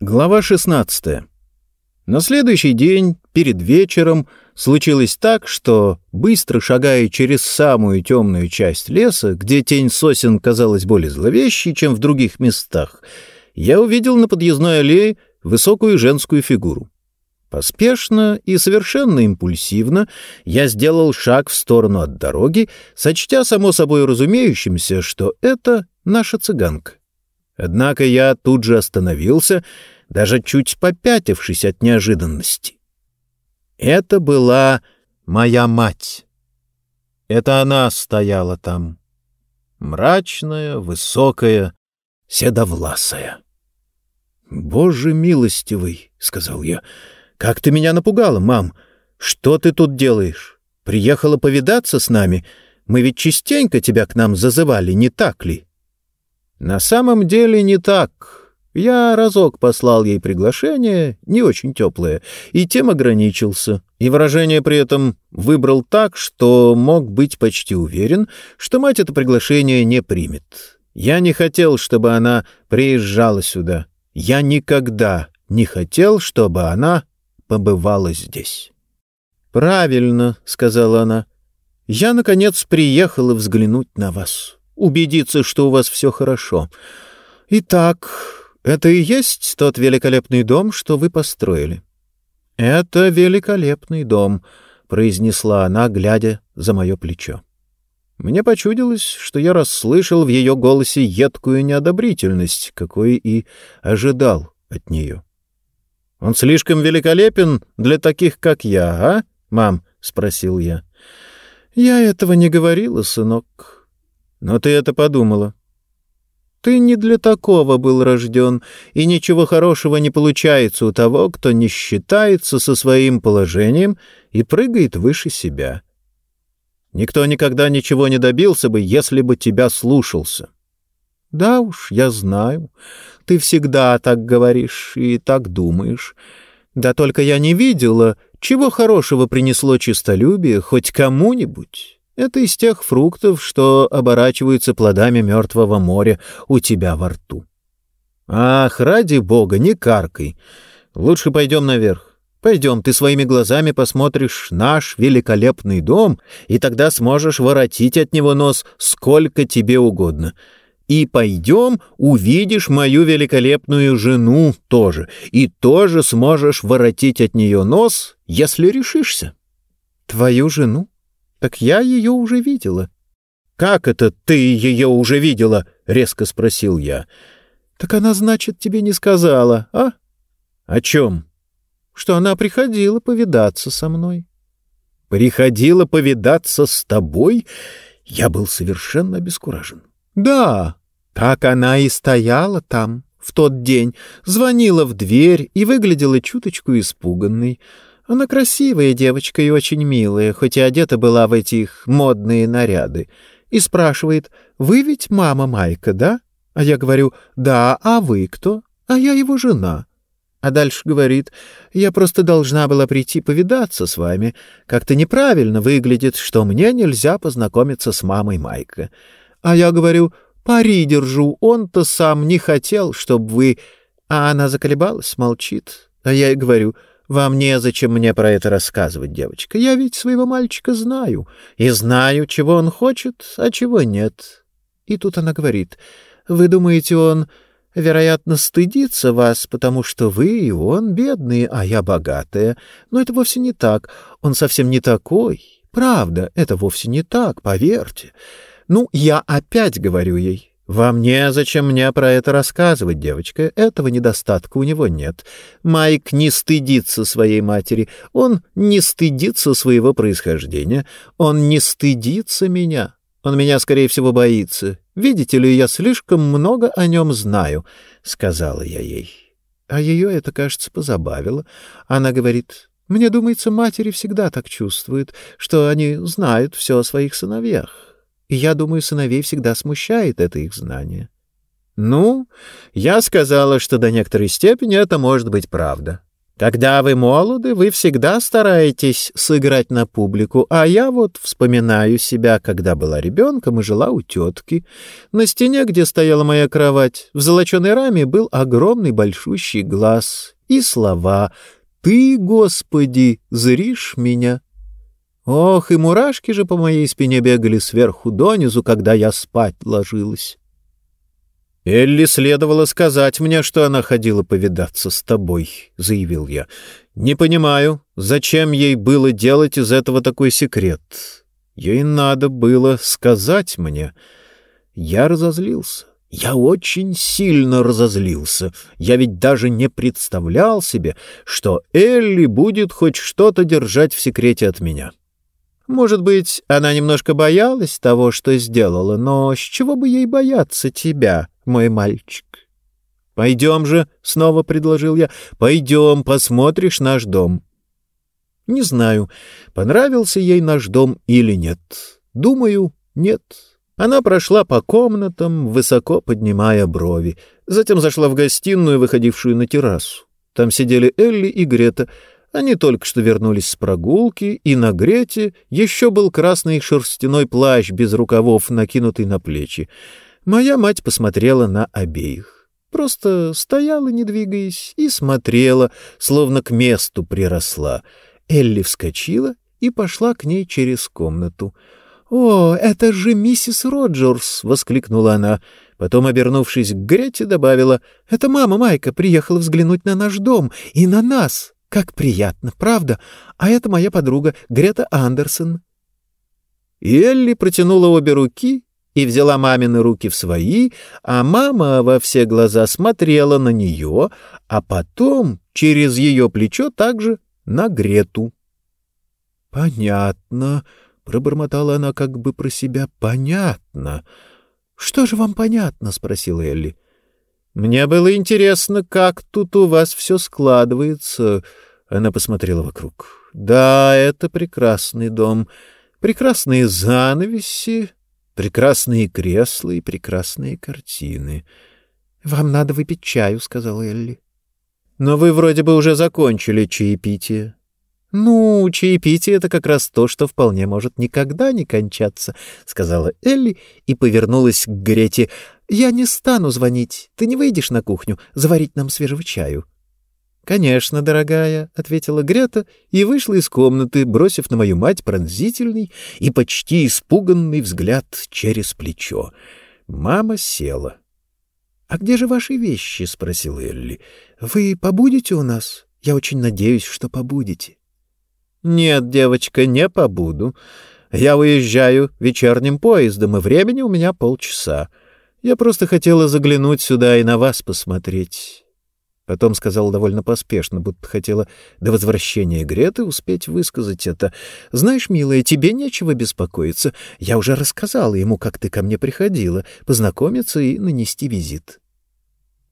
Глава 16. На следующий день, перед вечером, случилось так, что, быстро шагая через самую темную часть леса, где тень сосен казалась более зловещей, чем в других местах, я увидел на подъездной аллее высокую женскую фигуру. Поспешно и совершенно импульсивно я сделал шаг в сторону от дороги, сочтя само собой разумеющимся, что это наша цыганка. Однако я тут же остановился, даже чуть попятившись от неожиданности. Это была моя мать. Это она стояла там. Мрачная, высокая, седовласая. «Боже милостивый!» — сказал я. «Как ты меня напугала, мам! Что ты тут делаешь? Приехала повидаться с нами? Мы ведь частенько тебя к нам зазывали, не так ли?» На самом деле не так. Я разок послал ей приглашение, не очень теплое, и тем ограничился, и выражение при этом выбрал так, что мог быть почти уверен, что мать это приглашение не примет. Я не хотел, чтобы она приезжала сюда. Я никогда не хотел, чтобы она побывала здесь. «Правильно», — сказала она. «Я, наконец, приехала взглянуть на вас» убедиться, что у вас все хорошо. Итак, это и есть тот великолепный дом, что вы построили. — Это великолепный дом, — произнесла она, глядя за мое плечо. Мне почудилось, что я расслышал в ее голосе едкую неодобрительность, какой и ожидал от нее. — Он слишком великолепен для таких, как я, а, мам? — спросил я. — Я этого не говорила, сынок. Но ты это подумала. Ты не для такого был рожден, и ничего хорошего не получается у того, кто не считается со своим положением и прыгает выше себя. Никто никогда ничего не добился бы, если бы тебя слушался. Да уж, я знаю. Ты всегда так говоришь и так думаешь. Да только я не видела, чего хорошего принесло чистолюбие хоть кому-нибудь. Это из тех фруктов, что оборачиваются плодами мертвого моря у тебя во рту. Ах, ради бога, не каркай. Лучше пойдем наверх. Пойдем, ты своими глазами посмотришь наш великолепный дом, и тогда сможешь воротить от него нос сколько тебе угодно. И пойдем, увидишь мою великолепную жену тоже, и тоже сможешь воротить от нее нос, если решишься. Твою жену? Так я ее уже видела. — Как это ты ее уже видела? — резко спросил я. — Так она, значит, тебе не сказала, а? — О чем? — Что она приходила повидаться со мной. — Приходила повидаться с тобой? Я был совершенно обескуражен. — Да, так она и стояла там в тот день, звонила в дверь и выглядела чуточку испуганной. Она красивая девочка и очень милая, хоть и одета была в эти модные наряды. И спрашивает, «Вы ведь мама Майка, да?» А я говорю, «Да, а вы кто?» «А я его жена». А дальше говорит, «Я просто должна была прийти повидаться с вами. Как-то неправильно выглядит, что мне нельзя познакомиться с мамой Майка». А я говорю, «Пари держу, он-то сам не хотел, чтобы вы...» А она заколебалась, молчит. А я ей говорю, вам незачем мне про это рассказывать, девочка. Я ведь своего мальчика знаю. И знаю, чего он хочет, а чего нет. И тут она говорит, вы думаете, он, вероятно, стыдится вас, потому что вы и он бедные, а я богатая. Но это вовсе не так. Он совсем не такой. Правда, это вовсе не так, поверьте. Ну, я опять говорю ей, «Вам незачем мне про это рассказывать, девочка. Этого недостатка у него нет. Майк не стыдится своей матери. Он не стыдится своего происхождения. Он не стыдится меня. Он меня, скорее всего, боится. Видите ли, я слишком много о нем знаю», — сказала я ей. А ее это, кажется, позабавило. Она говорит, «Мне думается, матери всегда так чувствуют, что они знают все о своих сыновьях». И я думаю, сыновей всегда смущает это их знание. Ну, я сказала, что до некоторой степени это может быть правда. Когда вы молоды, вы всегда стараетесь сыграть на публику, а я вот вспоминаю себя, когда была ребенком и жила у тетки. На стене, где стояла моя кровать, в золоченой раме был огромный большущий глаз и слова «Ты, Господи, зришь меня». Ох, и мурашки же по моей спине бегали сверху донизу, когда я спать ложилась. «Элли следовало сказать мне, что она ходила повидаться с тобой», — заявил я. «Не понимаю, зачем ей было делать из этого такой секрет? Ей надо было сказать мне». Я разозлился. Я очень сильно разозлился. Я ведь даже не представлял себе, что Элли будет хоть что-то держать в секрете от меня. Может быть, она немножко боялась того, что сделала, но с чего бы ей бояться тебя, мой мальчик? «Пойдем же», — снова предложил я, — «пойдем, посмотришь наш дом». Не знаю, понравился ей наш дом или нет. Думаю, нет. Она прошла по комнатам, высоко поднимая брови. Затем зашла в гостиную, выходившую на террасу. Там сидели Элли и Грета — они только что вернулись с прогулки, и на Грете еще был красный шерстяной плащ без рукавов, накинутый на плечи. Моя мать посмотрела на обеих. Просто стояла, не двигаясь, и смотрела, словно к месту приросла. Элли вскочила и пошла к ней через комнату. «О, это же миссис Роджерс!» — воскликнула она. Потом, обернувшись к Грете, добавила, «Это мама Майка приехала взглянуть на наш дом и на нас!» Как приятно, правда? А это моя подруга Грета Андерсон. И Элли протянула обе руки и взяла мамины руки в свои, а мама во все глаза смотрела на нее, а потом через ее плечо также на Грету. «Понятно», — пробормотала она как бы про себя, — «понятно». «Что же вам понятно?» — спросила Элли. «Мне было интересно, как тут у вас все складывается». Она посмотрела вокруг. «Да, это прекрасный дом. Прекрасные занавеси, прекрасные кресла и прекрасные картины». «Вам надо выпить чаю», — сказала Элли. «Но вы вроде бы уже закончили чаепитие». «Ну, чаепитие — это как раз то, что вполне может никогда не кончаться», — сказала Элли и повернулась к Грете. «Я не стану звонить. Ты не выйдешь на кухню заварить нам свежего чаю». «Конечно, дорогая», — ответила Грета и вышла из комнаты, бросив на мою мать пронзительный и почти испуганный взгляд через плечо. Мама села. «А где же ваши вещи?» — спросила Элли. «Вы побудете у нас? Я очень надеюсь, что побудете». «Нет, девочка, не побуду. Я уезжаю вечерним поездом, и времени у меня полчаса. Я просто хотела заглянуть сюда и на вас посмотреть». Потом сказала довольно поспешно, будто хотела до возвращения Греты успеть высказать это. «Знаешь, милая, тебе нечего беспокоиться. Я уже рассказала ему, как ты ко мне приходила, познакомиться и нанести визит».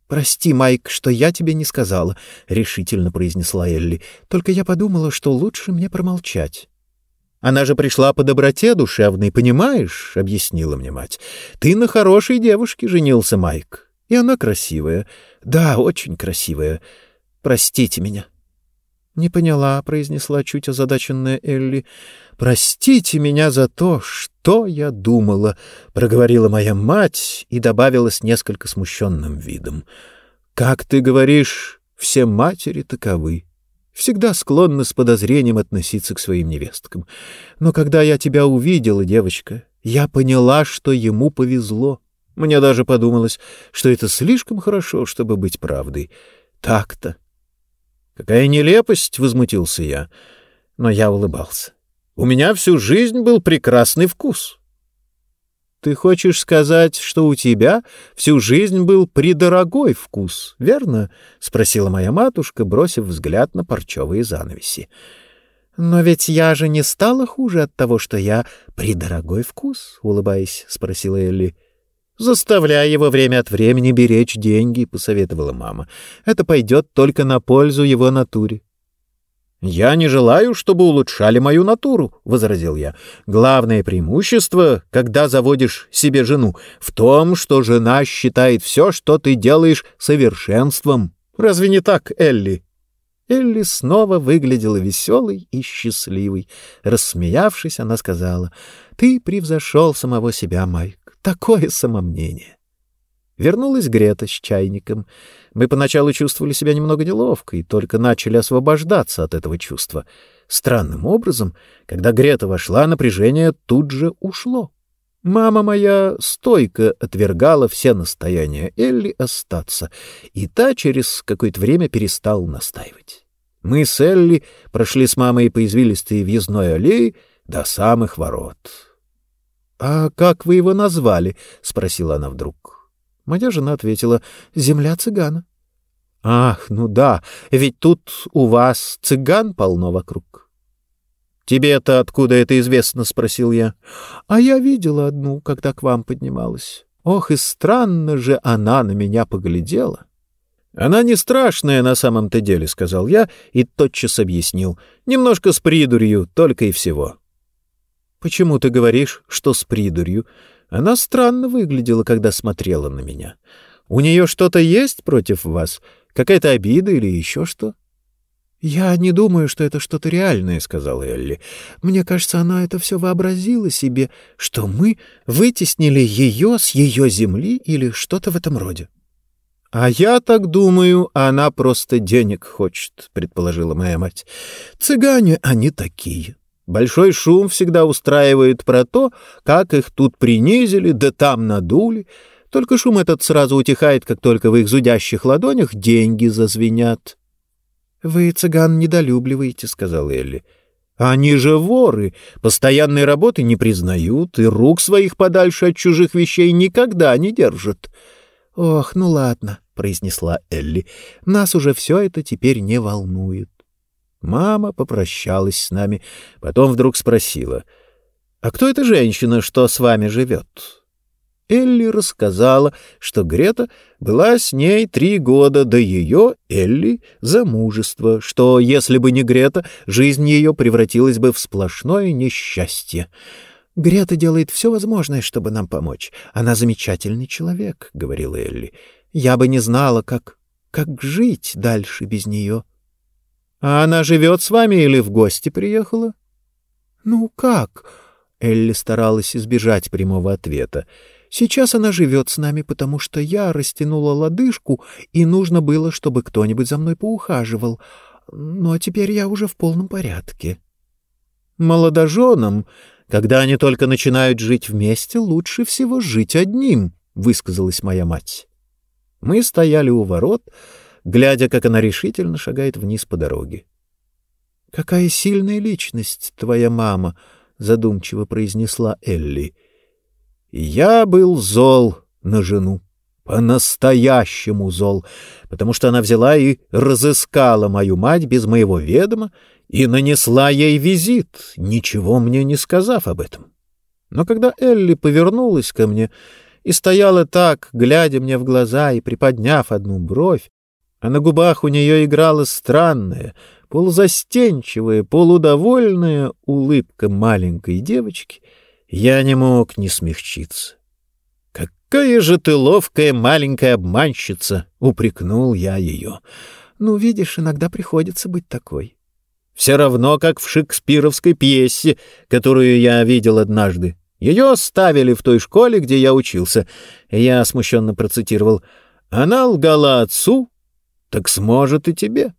«Прости, Майк, что я тебе не сказала», — решительно произнесла Элли. «Только я подумала, что лучше мне промолчать». «Она же пришла по доброте душевной, понимаешь?» — объяснила мне мать. «Ты на хорошей девушке женился, Майк. И она красивая. Да, очень красивая. Простите меня». «Не поняла», — произнесла чуть озадаченная Элли. «Простите меня за то, что я думала», — проговорила моя мать и добавила с несколько смущенным видом. «Как ты говоришь, все матери таковы. Всегда склонны с подозрением относиться к своим невесткам. Но когда я тебя увидела, девочка, я поняла, что ему повезло. Мне даже подумалось, что это слишком хорошо, чтобы быть правдой. Так-то». «Какая нелепость!» — возмутился я. Но я улыбался. «У меня всю жизнь был прекрасный вкус». «Ты хочешь сказать, что у тебя всю жизнь был придорогой вкус, верно?» — спросила моя матушка, бросив взгляд на парчевые занавеси. «Но ведь я же не стала хуже от того, что я придорогой вкус», — улыбаясь, спросила Элли. «Заставляй его время от времени беречь деньги», — посоветовала мама. «Это пойдет только на пользу его натуре». «Я не желаю, чтобы улучшали мою натуру», — возразил я. «Главное преимущество, когда заводишь себе жену, в том, что жена считает все, что ты делаешь, совершенством. Разве не так, Элли?» Элли снова выглядела веселой и счастливой. Рассмеявшись, она сказала, «Ты превзошел самого себя, Майк. Такое самомнение». Вернулась Грета с чайником. Мы поначалу чувствовали себя немного неловко и только начали освобождаться от этого чувства. Странным образом, когда Грета вошла, напряжение тут же ушло. Мама моя стойко отвергала все настояния Элли остаться, и та через какое-то время перестала настаивать. Мы с Элли прошли с мамой по извилистой въездной аллее до самых ворот. — А как вы его назвали? — спросила она вдруг. Моя жена ответила, — земля цыгана. — Ах, ну да, ведь тут у вас цыган полно вокруг. «Тебе-то откуда это известно?» — спросил я. «А я видела одну, когда к вам поднималась. Ох, и странно же она на меня поглядела». «Она не страшная на самом-то деле», — сказал я и тотчас объяснил. «Немножко с придурью, только и всего». «Почему ты говоришь, что с придурью? Она странно выглядела, когда смотрела на меня. У нее что-то есть против вас? Какая-то обида или еще что?» «Я не думаю, что это что-то реальное», — сказала Элли. «Мне кажется, она это все вообразила себе, что мы вытеснили ее с ее земли или что-то в этом роде». «А я так думаю, она просто денег хочет», — предположила моя мать. «Цыгане они такие. Большой шум всегда устраивает про то, как их тут принизили, да там надули. Только шум этот сразу утихает, как только в их зудящих ладонях деньги зазвенят». «Вы цыган недолюбливаете», — сказал Элли. «Они же воры, постоянной работы не признают и рук своих подальше от чужих вещей никогда не держат». «Ох, ну ладно», — произнесла Элли, — «нас уже все это теперь не волнует». Мама попрощалась с нами, потом вдруг спросила, «А кто эта женщина, что с вами живет?» Элли рассказала, что Грета была с ней три года до ее, Элли, замужества, что, если бы не Грета, жизнь ее превратилась бы в сплошное несчастье. «Грета делает все возможное, чтобы нам помочь. Она замечательный человек», — говорила Элли. «Я бы не знала, как... как жить дальше без нее». «А она живет с вами или в гости приехала?» «Ну как?» Элли старалась избежать прямого ответа. Сейчас она живет с нами, потому что я растянула лодыжку, и нужно было, чтобы кто-нибудь за мной поухаживал. Ну, а теперь я уже в полном порядке. Молодоженам, когда они только начинают жить вместе, лучше всего жить одним, — высказалась моя мать. Мы стояли у ворот, глядя, как она решительно шагает вниз по дороге. — Какая сильная личность твоя мама! — задумчиво произнесла Элли. — я был зол на жену. По-настоящему зол, потому что она взяла и разыскала мою мать без моего ведома и нанесла ей визит, ничего мне не сказав об этом. Но когда Элли повернулась ко мне и стояла так, глядя мне в глаза и приподняв одну бровь, а на губах у нее играла странная, полузастенчивая, полудовольная улыбка маленькой девочки — я не мог не смягчиться. «Какая же ты ловкая маленькая обманщица!» — упрекнул я ее. «Ну, видишь, иногда приходится быть такой». «Все равно, как в шекспировской пьесе, которую я видел однажды. Ее оставили в той школе, где я учился». Я смущенно процитировал. «Она лгала отцу, так сможет и тебе».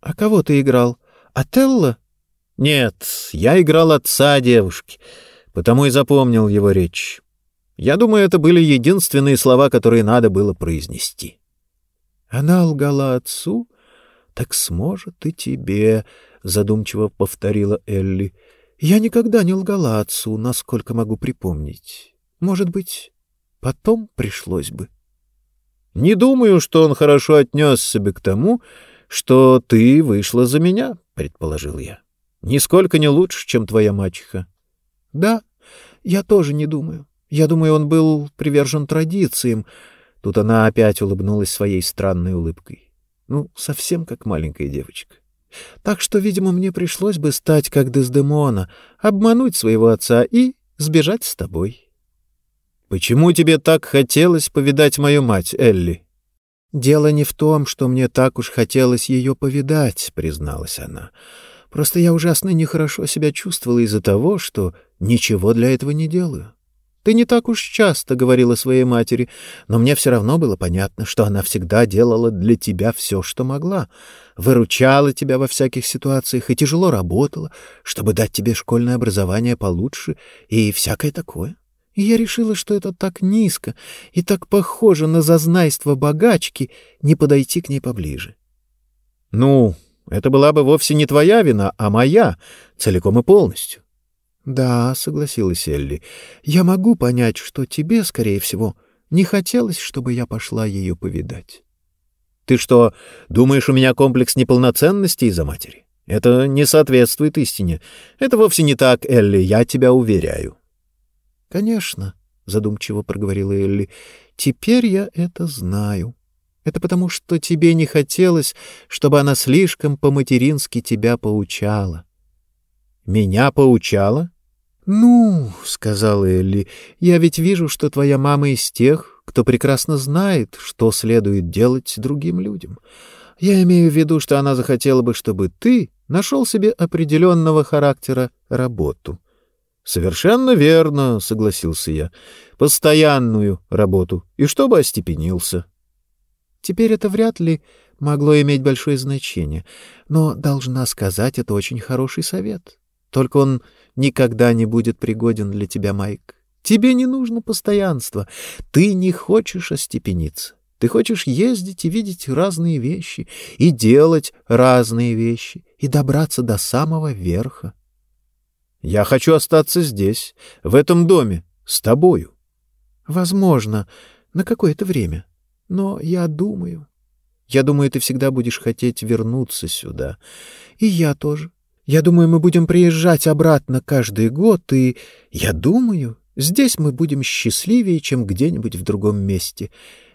«А кого ты играл? Отелло?» «Нет, я играл отца девушки» потому и запомнил его речь. Я думаю, это были единственные слова, которые надо было произнести. «Она лгала отцу, так сможет и тебе», — задумчиво повторила Элли. «Я никогда не лгала отцу, насколько могу припомнить. Может быть, потом пришлось бы». «Не думаю, что он хорошо отнесся бы к тому, что ты вышла за меня», — предположил я. «Нисколько не лучше, чем твоя мачеха». Да, я тоже не думаю. Я думаю, он был привержен традициям. Тут она опять улыбнулась своей странной улыбкой. Ну, совсем как маленькая девочка. Так что, видимо, мне пришлось бы стать как Дездемона, обмануть своего отца и сбежать с тобой. — Почему тебе так хотелось повидать мою мать, Элли? «Дело не в том, что мне так уж хотелось ее повидать», — призналась она. «Просто я ужасно нехорошо себя чувствовала из-за того, что ничего для этого не делаю. Ты не так уж часто говорила своей матери, но мне все равно было понятно, что она всегда делала для тебя все, что могла, выручала тебя во всяких ситуациях и тяжело работала, чтобы дать тебе школьное образование получше и всякое такое. И я решила, что это так низко и так похоже на зазнайство богачки не подойти к ней поближе. — Ну, это была бы вовсе не твоя вина, а моя, целиком и полностью. «Да», — согласилась Элли, — «я могу понять, что тебе, скорее всего, не хотелось, чтобы я пошла ее повидать». «Ты что, думаешь, у меня комплекс неполноценности из-за матери? Это не соответствует истине. Это вовсе не так, Элли, я тебя уверяю». «Конечно», — задумчиво проговорила Элли, — «теперь я это знаю. Это потому, что тебе не хотелось, чтобы она слишком по-матерински тебя поучала». «Меня поучала?» «Ну, — сказала Элли, — я ведь вижу, что твоя мама из тех, кто прекрасно знает, что следует делать другим людям. Я имею в виду, что она захотела бы, чтобы ты нашел себе определенного характера работу». «Совершенно верно», — согласился я. «Постоянную работу, и чтобы остепенился». Теперь это вряд ли могло иметь большое значение, но, должна сказать, это очень хороший совет. Только он никогда не будет пригоден для тебя, Майк. Тебе не нужно постоянство. Ты не хочешь остепениться. Ты хочешь ездить и видеть разные вещи, и делать разные вещи, и добраться до самого верха. Я хочу остаться здесь, в этом доме, с тобою. Возможно, на какое-то время. Но я думаю... Я думаю, ты всегда будешь хотеть вернуться сюда. И я тоже. Я думаю, мы будем приезжать обратно каждый год, и, я думаю, здесь мы будем счастливее, чем где-нибудь в другом месте.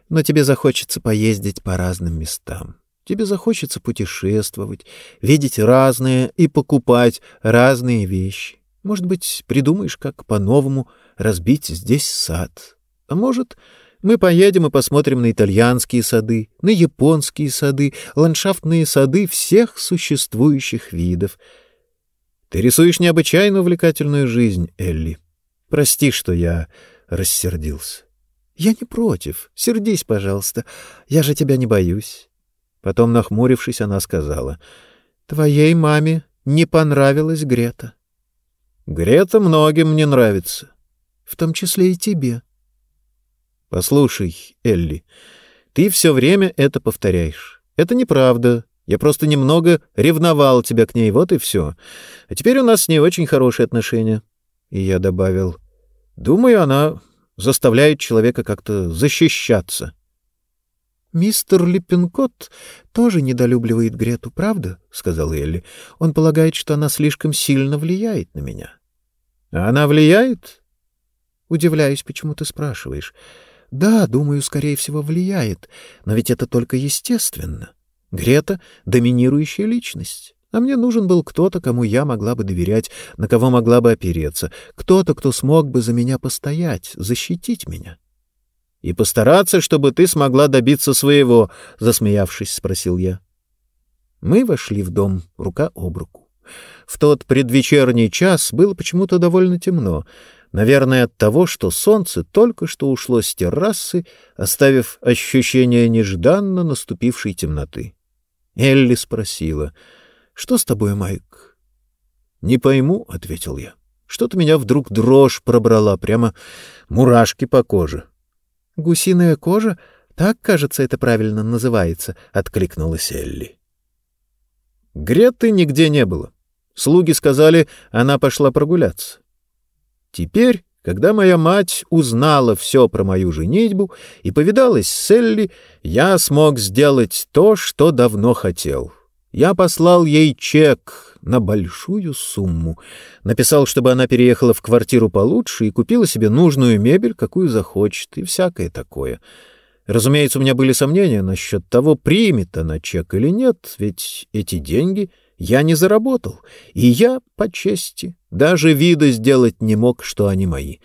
Но тебе захочется поездить по разным местам. Тебе захочется путешествовать, видеть разные и покупать разные вещи. Может быть, придумаешь, как по-новому разбить здесь сад. А может, мы поедем и посмотрим на итальянские сады, на японские сады, ландшафтные сады всех существующих видов — ты рисуешь необычайно увлекательную жизнь, Элли. Прости, что я рассердился. Я не против. Сердись, пожалуйста. Я же тебя не боюсь. Потом, нахмурившись, она сказала: "Твоей маме не понравилась Грета". Грета многим не нравится, в том числе и тебе. Послушай, Элли, ты все время это повторяешь. Это неправда. Я просто немного ревновал тебя к ней, вот и все. А теперь у нас с ней очень хорошие отношения. И я добавил, думаю, она заставляет человека как-то защищаться. «Мистер Липпенкот тоже недолюбливает Грету, правда?» — сказал Элли. «Он полагает, что она слишком сильно влияет на меня». «А она влияет?» «Удивляюсь, почему ты спрашиваешь. Да, думаю, скорее всего, влияет, но ведь это только естественно. Грета — доминирующая личность. А мне нужен был кто-то, кому я могла бы доверять, на кого могла бы опереться, кто-то, кто смог бы за меня постоять, защитить меня. — И постараться, чтобы ты смогла добиться своего, — засмеявшись, спросил я. Мы вошли в дом рука об руку. В тот предвечерний час было почему-то довольно темно, наверное, от того, что солнце только что ушло с террасы, оставив ощущение нежданно наступившей темноты. Элли спросила, «Что с тобой, Майк?» «Не пойму», — ответил я. «Что-то меня вдруг дрожь пробрала, прямо мурашки по коже». «Гусиная кожа? Так, кажется, это правильно называется», — откликнулась Элли. Греты нигде не было. Слуги сказали, она пошла прогуляться. Теперь когда моя мать узнала все про мою женитьбу и повидалась с Элли, я смог сделать то, что давно хотел. Я послал ей чек на большую сумму. Написал, чтобы она переехала в квартиру получше и купила себе нужную мебель, какую захочет, и всякое такое. Разумеется, у меня были сомнения насчет того, примет она чек или нет, ведь эти деньги я не заработал, и я, по чести, даже вида сделать не мог, что они мои.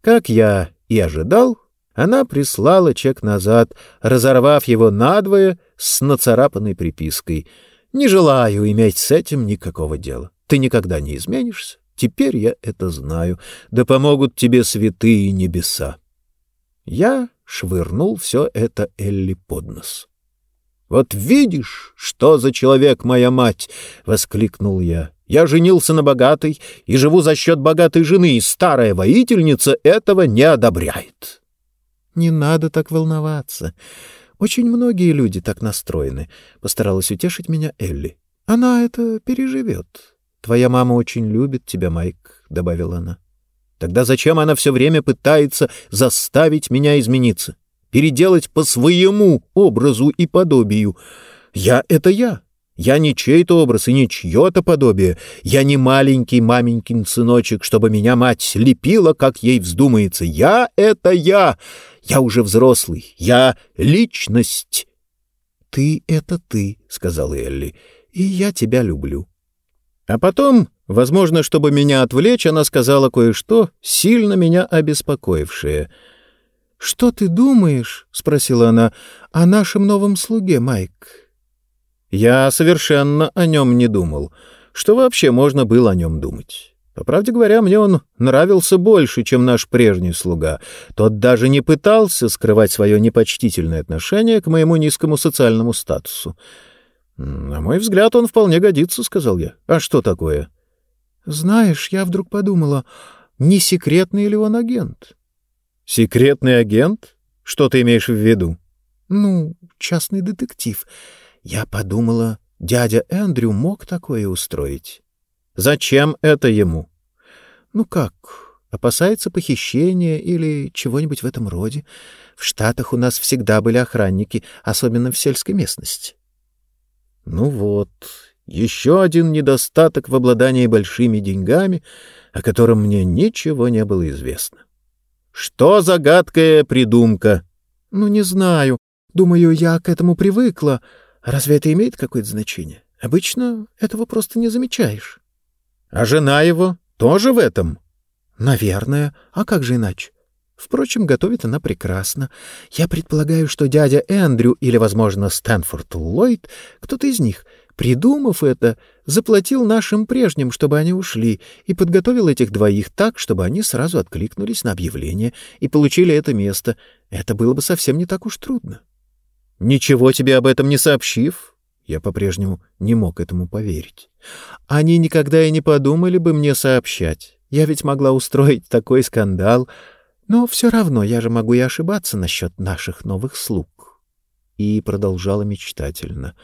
Как я и ожидал, Она прислала чек назад, разорвав его надвое с нацарапанной припиской. «Не желаю иметь с этим никакого дела. Ты никогда не изменишься. Теперь я это знаю. Да помогут тебе святые небеса». Я швырнул все это Элли под нос. «Вот видишь, что за человек моя мать!» — воскликнул я. «Я женился на богатой и живу за счет богатой жены, и старая воительница этого не одобряет». «Не надо так волноваться. Очень многие люди так настроены», — постаралась утешить меня Элли. «Она это переживет. Твоя мама очень любит тебя, Майк», — добавила она. «Тогда зачем она все время пытается заставить меня измениться?» переделать по своему образу и подобию. Я — это я. Я не чей-то образ и не чье-то подобие. Я не маленький маменькин сыночек, чтобы меня мать лепила, как ей вздумается. Я — это я. Я уже взрослый. Я — личность. — Ты — это ты, — сказал Элли, — и я тебя люблю. А потом, возможно, чтобы меня отвлечь, она сказала кое-что, сильно меня обеспокоившее — «Что ты думаешь?» — спросила она. «О нашем новом слуге, Майк». Я совершенно о нем не думал. Что вообще можно было о нем думать? По правде говоря, мне он нравился больше, чем наш прежний слуга. Тот даже не пытался скрывать свое непочтительное отношение к моему низкому социальному статусу. «На мой взгляд, он вполне годится», — сказал я. «А что такое?» «Знаешь, я вдруг подумала, не секретный ли он агент?» Секретный агент? Что ты имеешь в виду? Ну, частный детектив. Я подумала, дядя Эндрю мог такое устроить. Зачем это ему? Ну как, опасается похищения или чего-нибудь в этом роде. В Штатах у нас всегда были охранники, особенно в сельской местности. Ну вот, еще один недостаток в обладании большими деньгами, о котором мне ничего не было известно. Что за гадкая придумка? Ну, не знаю. Думаю, я к этому привыкла. Разве это имеет какое-то значение? Обычно этого просто не замечаешь. А жена его тоже в этом? Наверное. А как же иначе? Впрочем, готовит она прекрасно. Я предполагаю, что дядя Эндрю или, возможно, Стэнфорд Ллойд, кто-то из них, придумав это, заплатил нашим прежним, чтобы они ушли, и подготовил этих двоих так, чтобы они сразу откликнулись на объявление и получили это место. Это было бы совсем не так уж трудно. Ничего тебе об этом не сообщив? Я по-прежнему не мог этому поверить. Они никогда и не подумали бы мне сообщать. Я ведь могла устроить такой скандал, но все равно я же могу и ошибаться насчет наших новых слуг. И продолжала мечтательно.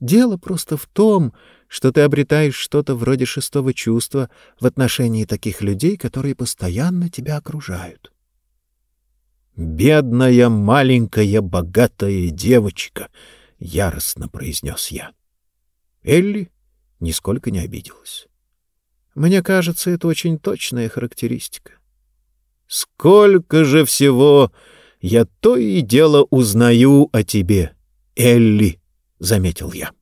Дело просто в том, что ты обретаешь что-то вроде шестого чувства в отношении таких людей, которые постоянно тебя окружают. «Бедная маленькая богатая девочка!» — яростно произнес я. Элли нисколько не обиделась. «Мне кажется, это очень точная характеристика. Сколько же всего я то и дело узнаю о тебе, Элли, — заметил я.